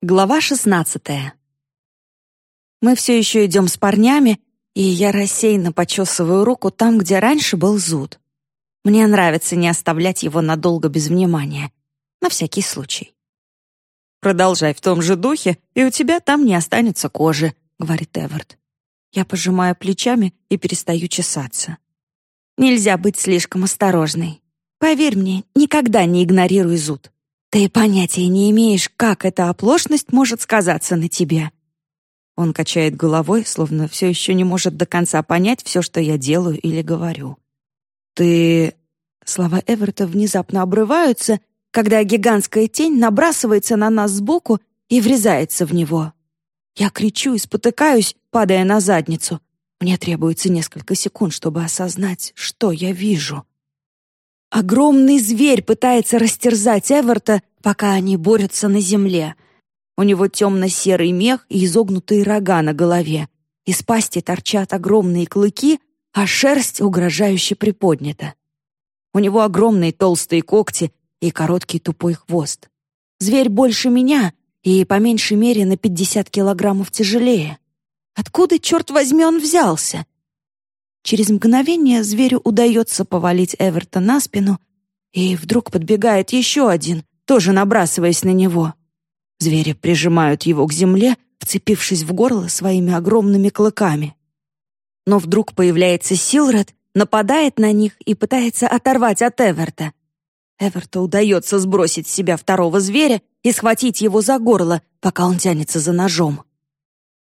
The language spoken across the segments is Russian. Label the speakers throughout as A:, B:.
A: Глава 16 Мы все еще идем с парнями, и я рассеянно почесываю руку там, где раньше был зуд. Мне нравится не оставлять его надолго без внимания. На всякий случай. «Продолжай в том же духе, и у тебя там не останется кожи», — говорит Эверт. Я пожимаю плечами и перестаю чесаться. Нельзя быть слишком осторожной. Поверь мне, никогда не игнорируй зуд. Ты понятия не имеешь, как эта оплошность может сказаться на тебе. Он качает головой, словно все еще не может до конца понять все, что я делаю или говорю. Ты... Слова Эверта внезапно обрываются, когда гигантская тень набрасывается на нас сбоку и врезается в него. Я кричу и спотыкаюсь, падая на задницу. Мне требуется несколько секунд, чтобы осознать, что я вижу. Огромный зверь пытается растерзать Эверта, пока они борются на земле. У него темно-серый мех и изогнутые рога на голове. Из пасти торчат огромные клыки, а шерсть угрожающе приподнята. У него огромные толстые когти и короткий тупой хвост. Зверь больше меня и по меньшей мере на 50 килограммов тяжелее. Откуда, черт возьми, он взялся? Через мгновение зверю удается повалить Эверта на спину, и вдруг подбегает еще один, тоже набрасываясь на него. Звери прижимают его к земле, вцепившись в горло своими огромными клыками. Но вдруг появляется Силред, нападает на них и пытается оторвать от Эверта. Эверту удается сбросить с себя второго зверя и схватить его за горло, пока он тянется за ножом.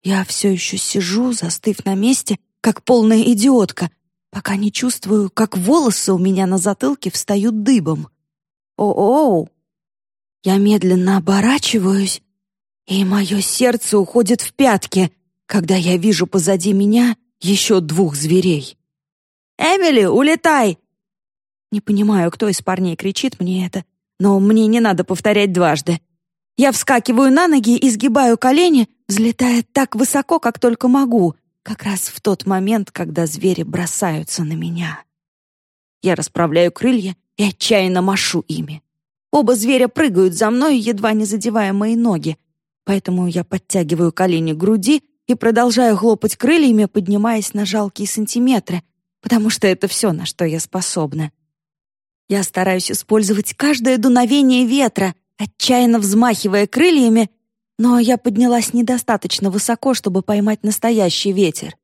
A: Я все еще сижу, застыв на месте, как полная идиотка, пока не чувствую, как волосы у меня на затылке встают дыбом. О-оу! Я медленно оборачиваюсь, и мое сердце уходит в пятки, когда я вижу позади меня еще двух зверей. «Эмили, улетай!» Не понимаю, кто из парней кричит мне это, но мне не надо повторять дважды. Я вскакиваю на ноги и сгибаю колени, взлетая так высоко, как только могу, как раз в тот момент, когда звери бросаются на меня. Я расправляю крылья и отчаянно машу ими. Оба зверя прыгают за мной, едва не задевая мои ноги, поэтому я подтягиваю колени к груди и продолжаю хлопать крыльями, поднимаясь на жалкие сантиметры, потому что это все, на что я способна. Я стараюсь использовать каждое дуновение ветра, отчаянно взмахивая крыльями но я поднялась недостаточно высоко, чтобы поймать настоящий ветер.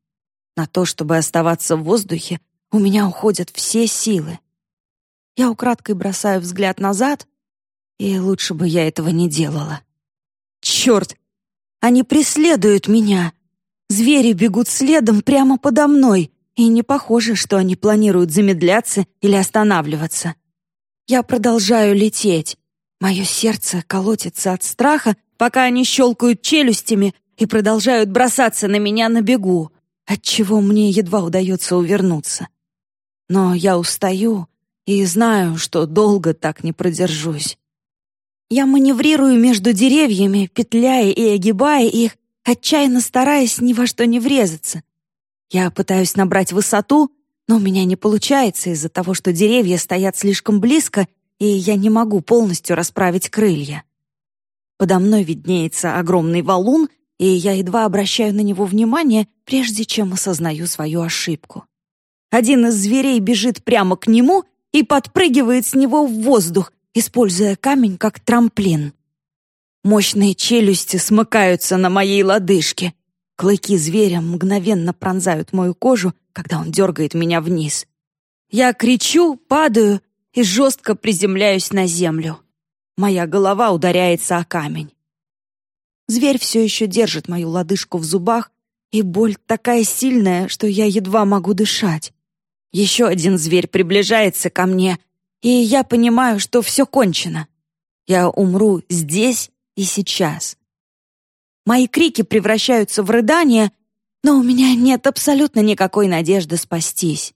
A: На то, чтобы оставаться в воздухе, у меня уходят все силы. Я украдкой бросаю взгляд назад, и лучше бы я этого не делала. Черт! Они преследуют меня! Звери бегут следом прямо подо мной, и не похоже, что они планируют замедляться или останавливаться. Я продолжаю лететь. Мое сердце колотится от страха, пока они щелкают челюстями и продолжают бросаться на меня на бегу, отчего мне едва удается увернуться. Но я устаю и знаю, что долго так не продержусь. Я маневрирую между деревьями, петляя и огибая их, отчаянно стараясь ни во что не врезаться. Я пытаюсь набрать высоту, но у меня не получается из-за того, что деревья стоят слишком близко, и я не могу полностью расправить крылья. Подо мной виднеется огромный валун, и я едва обращаю на него внимание, прежде чем осознаю свою ошибку. Один из зверей бежит прямо к нему и подпрыгивает с него в воздух, используя камень как трамплин. Мощные челюсти смыкаются на моей лодыжке. Клыки зверя мгновенно пронзают мою кожу, когда он дергает меня вниз. Я кричу, падаю и жестко приземляюсь на землю. Моя голова ударяется о камень. Зверь все еще держит мою лодыжку в зубах, и боль такая сильная, что я едва могу дышать. Еще один зверь приближается ко мне, и я понимаю, что все кончено. Я умру здесь и сейчас. Мои крики превращаются в рыдания, но у меня нет абсолютно никакой надежды спастись.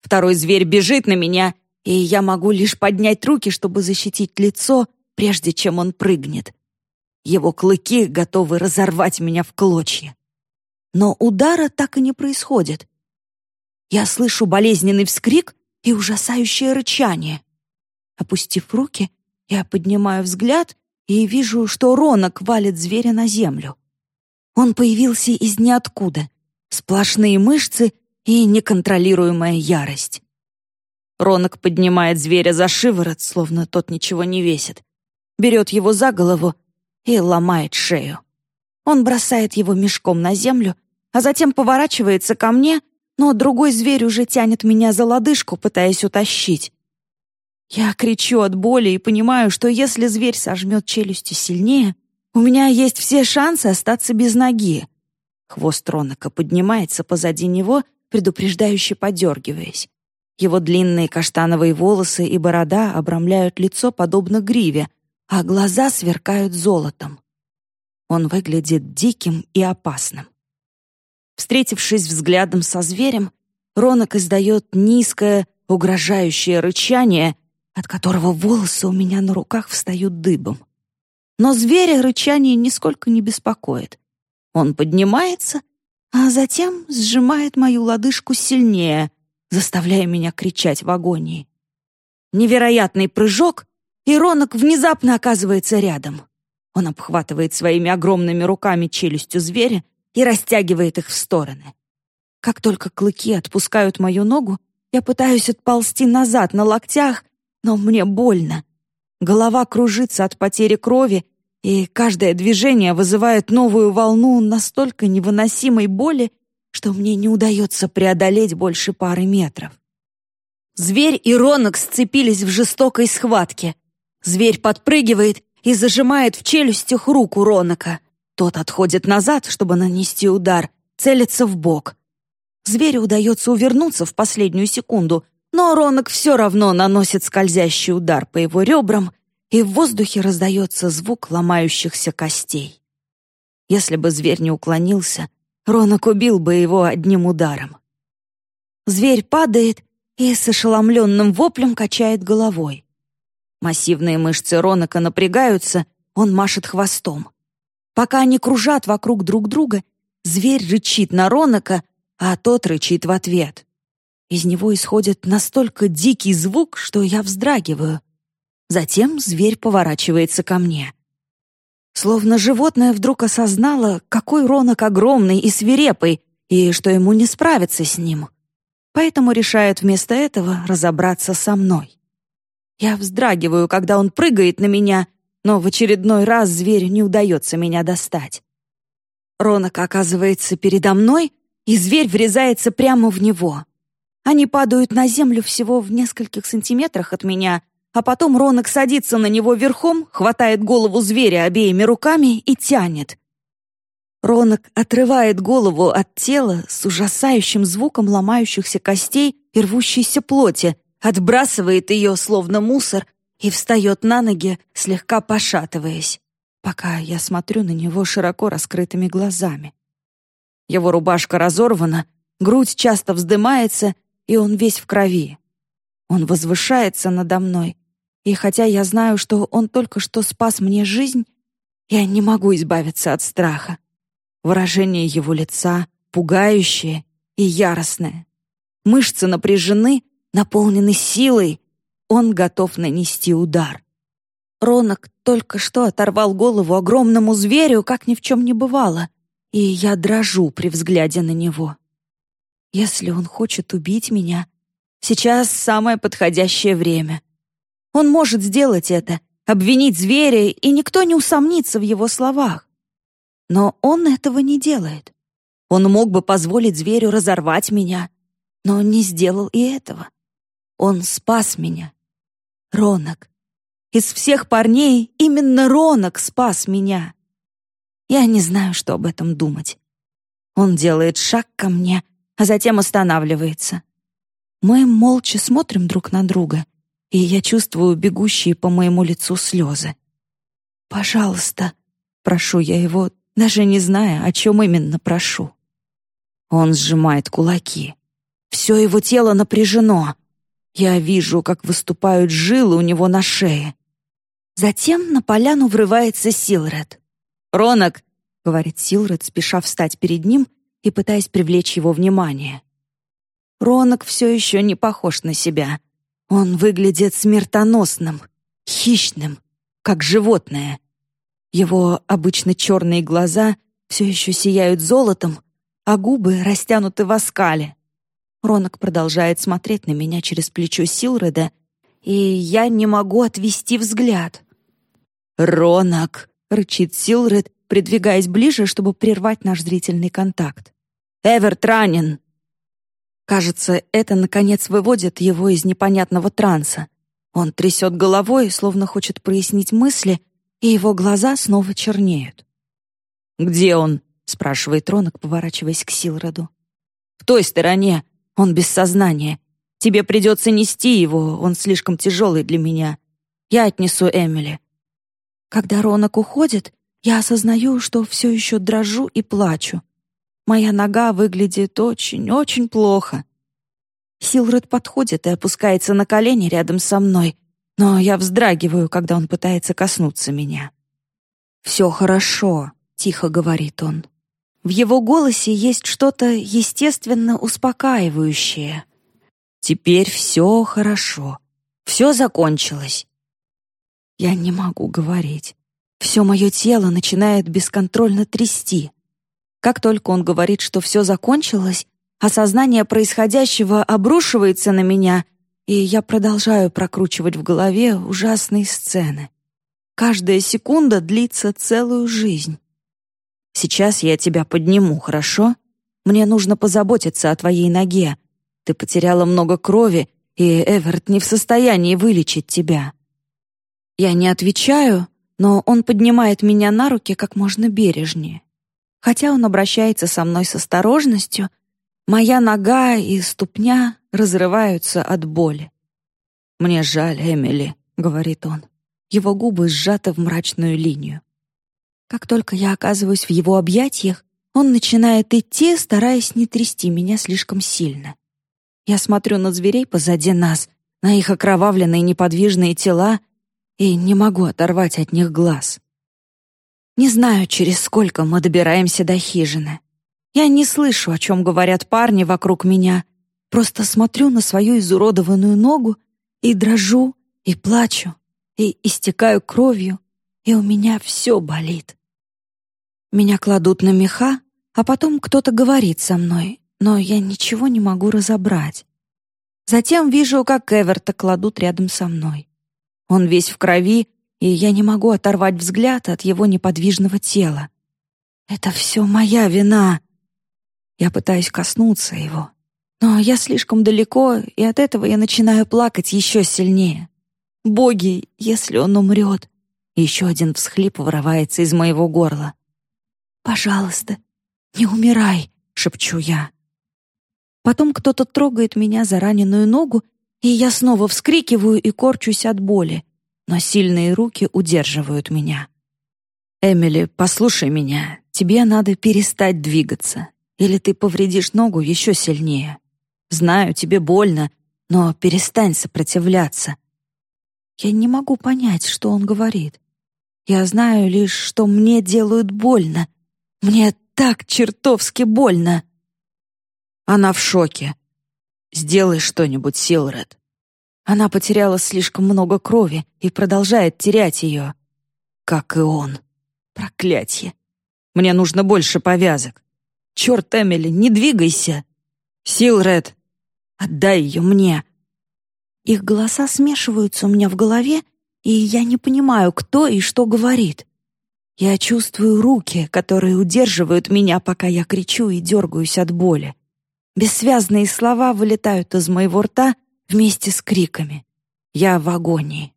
A: Второй зверь бежит на меня, и я могу лишь поднять руки, чтобы защитить лицо, прежде чем он прыгнет. Его клыки готовы разорвать меня в клочья. Но удара так и не происходит. Я слышу болезненный вскрик и ужасающее рычание. Опустив руки, я поднимаю взгляд и вижу, что Ронок валит зверя на землю. Он появился из ниоткуда. Сплошные мышцы и неконтролируемая ярость. Ронок поднимает зверя за шиворот, словно тот ничего не весит, берет его за голову и ломает шею. Он бросает его мешком на землю, а затем поворачивается ко мне, но другой зверь уже тянет меня за лодыжку, пытаясь утащить. Я кричу от боли и понимаю, что если зверь сожмет челюсти сильнее, у меня есть все шансы остаться без ноги. Хвост Ронака поднимается позади него, предупреждающе подергиваясь. Его длинные каштановые волосы и борода обрамляют лицо подобно гриве, а глаза сверкают золотом. Он выглядит диким и опасным. Встретившись взглядом со зверем, Ронок издает низкое, угрожающее рычание, от которого волосы у меня на руках встают дыбом. Но зверя рычание нисколько не беспокоит. Он поднимается, а затем сжимает мою лодыжку сильнее, заставляя меня кричать в агонии. Невероятный прыжок, и Ронок внезапно оказывается рядом. Он обхватывает своими огромными руками челюстью зверя и растягивает их в стороны. Как только клыки отпускают мою ногу, я пытаюсь отползти назад на локтях, но мне больно. Голова кружится от потери крови, и каждое движение вызывает новую волну настолько невыносимой боли, что мне не удается преодолеть больше пары метров. Зверь и Ронок сцепились в жестокой схватке. Зверь подпрыгивает и зажимает в челюстях руку Ронака. Тот отходит назад, чтобы нанести удар, целится в бок. Зверю удается увернуться в последнюю секунду, но Ронок все равно наносит скользящий удар по его ребрам, и в воздухе раздается звук ломающихся костей. Если бы зверь не уклонился, Ронок убил бы его одним ударом. Зверь падает и с ошеломленным воплем качает головой. Массивные мышцы Ронака напрягаются, он машет хвостом. Пока они кружат вокруг друг друга, зверь рычит на Ронака, а тот рычит в ответ. Из него исходит настолько дикий звук, что я вздрагиваю. Затем зверь поворачивается ко мне. Словно животное вдруг осознало, какой Ронок огромный и свирепый, и что ему не справиться с ним. Поэтому решает вместо этого разобраться со мной. Я вздрагиваю, когда он прыгает на меня, но в очередной раз зверю не удается меня достать. Ронок оказывается передо мной, и зверь врезается прямо в него. Они падают на землю всего в нескольких сантиметрах от меня, а потом Ронок садится на него верхом, хватает голову зверя обеими руками и тянет. Ронок отрывает голову от тела с ужасающим звуком ломающихся костей и рвущейся плоти, отбрасывает ее, словно мусор, и встает на ноги, слегка пошатываясь, пока я смотрю на него широко раскрытыми глазами. Его рубашка разорвана, грудь часто вздымается, и он весь в крови. Он возвышается надо мной, и хотя я знаю, что он только что спас мне жизнь, я не могу избавиться от страха. Выражение его лица пугающее и яростное. Мышцы напряжены, наполненный силой, он готов нанести удар. Ронок только что оторвал голову огромному зверю, как ни в чем не бывало, и я дрожу при взгляде на него. Если он хочет убить меня, сейчас самое подходящее время. Он может сделать это, обвинить зверя, и никто не усомнится в его словах. Но он этого не делает. Он мог бы позволить зверю разорвать меня, но он не сделал и этого. Он спас меня. Ронок. Из всех парней именно Ронок спас меня. Я не знаю, что об этом думать. Он делает шаг ко мне, а затем останавливается. Мы молча смотрим друг на друга, и я чувствую бегущие по моему лицу слезы. «Пожалуйста», — прошу я его, даже не зная, о чем именно прошу. Он сжимает кулаки. Все его тело напряжено. Я вижу, как выступают жилы у него на шее. Затем на поляну врывается Силред. «Ронок!» — говорит Силред, спеша встать перед ним и пытаясь привлечь его внимание. Ронок все еще не похож на себя. Он выглядит смертоносным, хищным, как животное, Его обычно черные глаза все еще сияют золотом, а губы растянуты в оскале. Ронок продолжает смотреть на меня через плечо Силреда, и я не могу отвести взгляд. «Ронок!» — рычит Силред, придвигаясь ближе, чтобы прервать наш зрительный контакт. «Эверт ранен!» Кажется, это, наконец, выводит его из непонятного транса. Он трясет головой, словно хочет прояснить мысли, и его глаза снова чернеют. «Где он?» — спрашивает Ронок, поворачиваясь к Силроду. «В той стороне. Он без сознания. Тебе придется нести его, он слишком тяжелый для меня. Я отнесу Эмили». Когда Ронок уходит, я осознаю, что все еще дрожу и плачу. Моя нога выглядит очень-очень плохо. Силред подходит и опускается на колени рядом со мной, но я вздрагиваю, когда он пытается коснуться меня. «Все хорошо», — тихо говорит он. В его голосе есть что-то естественно успокаивающее. «Теперь все хорошо. Все закончилось». Я не могу говорить. Все мое тело начинает бесконтрольно трясти. Как только он говорит, что все закончилось, осознание происходящего обрушивается на меня — и я продолжаю прокручивать в голове ужасные сцены. Каждая секунда длится целую жизнь. Сейчас я тебя подниму, хорошо? Мне нужно позаботиться о твоей ноге. Ты потеряла много крови, и Эверт не в состоянии вылечить тебя. Я не отвечаю, но он поднимает меня на руки как можно бережнее. Хотя он обращается со мной с осторожностью, моя нога и ступня разрываются от боли. «Мне жаль, Эмили», — говорит он. Его губы сжаты в мрачную линию. Как только я оказываюсь в его объятиях, он начинает идти, стараясь не трясти меня слишком сильно. Я смотрю на зверей позади нас, на их окровавленные неподвижные тела, и не могу оторвать от них глаз. Не знаю, через сколько мы добираемся до хижины. Я не слышу, о чем говорят парни вокруг меня, Просто смотрю на свою изуродованную ногу и дрожу, и плачу, и истекаю кровью, и у меня все болит. Меня кладут на меха, а потом кто-то говорит со мной, но я ничего не могу разобрать. Затем вижу, как Эверта кладут рядом со мной. Он весь в крови, и я не могу оторвать взгляд от его неподвижного тела. Это все моя вина. Я пытаюсь коснуться его, но я слишком далеко, и от этого я начинаю плакать еще сильнее. Боги, если он умрет. Еще один всхлип вырывается из моего горла. «Пожалуйста, не умирай», — шепчу я. Потом кто-то трогает меня за раненую ногу, и я снова вскрикиваю и корчусь от боли, но сильные руки удерживают меня. «Эмили, послушай меня, тебе надо перестать двигаться, или ты повредишь ногу еще сильнее. Знаю, тебе больно, но перестань сопротивляться. Я не могу понять, что он говорит. Я знаю лишь, что мне делают больно. Мне так чертовски больно. Она в шоке. Сделай что-нибудь, Силред. Она потеряла слишком много крови и продолжает терять ее. Как и он. Проклятье. Мне нужно больше повязок. Черт, Эмили, не двигайся. Силред, Отдай ее мне!» Их голоса смешиваются у меня в голове, и я не понимаю, кто и что говорит. Я чувствую руки, которые удерживают меня, пока я кричу и дергаюсь от боли. Бессвязные слова вылетают из моего рта вместе с криками. Я в агонии.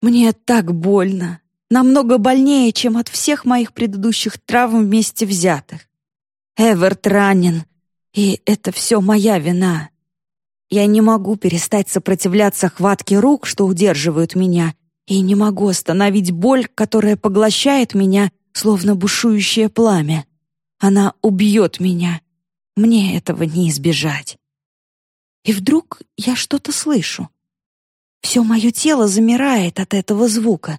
A: Мне так больно, намного больнее, чем от всех моих предыдущих травм вместе взятых. Эверт ранен, и это все моя вина. Я не могу перестать сопротивляться хватке рук, что удерживают меня, и не могу остановить боль, которая поглощает меня, словно бушующее пламя. Она убьет меня. Мне этого не избежать. И вдруг я что-то слышу. Все мое тело замирает от этого звука.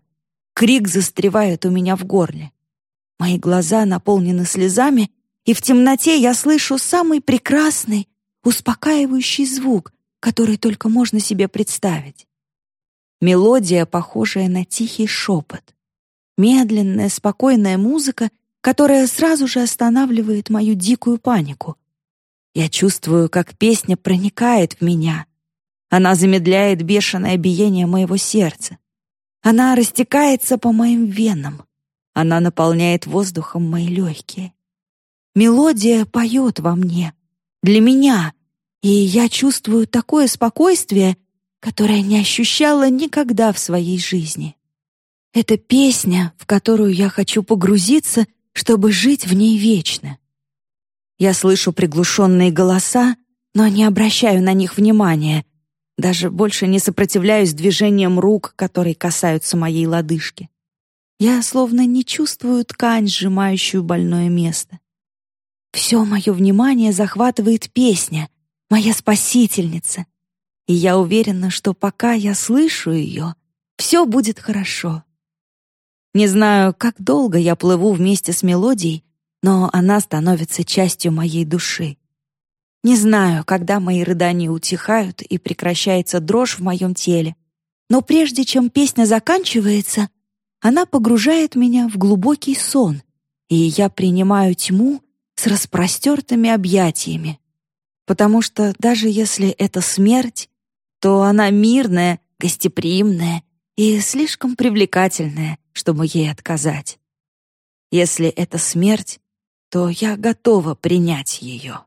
A: Крик застревает у меня в горле. Мои глаза наполнены слезами, и в темноте я слышу самый прекрасный, успокаивающий звук, который только можно себе представить. Мелодия, похожая на тихий шепот. Медленная, спокойная музыка, которая сразу же останавливает мою дикую панику. Я чувствую, как песня проникает в меня. Она замедляет бешеное биение моего сердца. Она растекается по моим венам. Она наполняет воздухом мои легкие. Мелодия поет во мне, для меня, и я чувствую такое спокойствие, которое не ощущала никогда в своей жизни. Это песня, в которую я хочу погрузиться, чтобы жить в ней вечно. Я слышу приглушенные голоса, но не обращаю на них внимания, даже больше не сопротивляюсь движениям рук, которые касаются моей лодыжки. Я словно не чувствую ткань, сжимающую больное место. Все мое внимание захватывает песня, моя спасительница. И я уверена, что пока я слышу ее, все будет хорошо. Не знаю, как долго я плыву вместе с мелодией, но она становится частью моей души. Не знаю, когда мои рыдания утихают и прекращается дрожь в моем теле, но прежде чем песня заканчивается, она погружает меня в глубокий сон, и я принимаю тьму с распростертыми объятиями. Потому что даже если это смерть, то она мирная, гостеприимная и слишком привлекательная, чтобы ей отказать. Если это смерть, то я готова принять ее.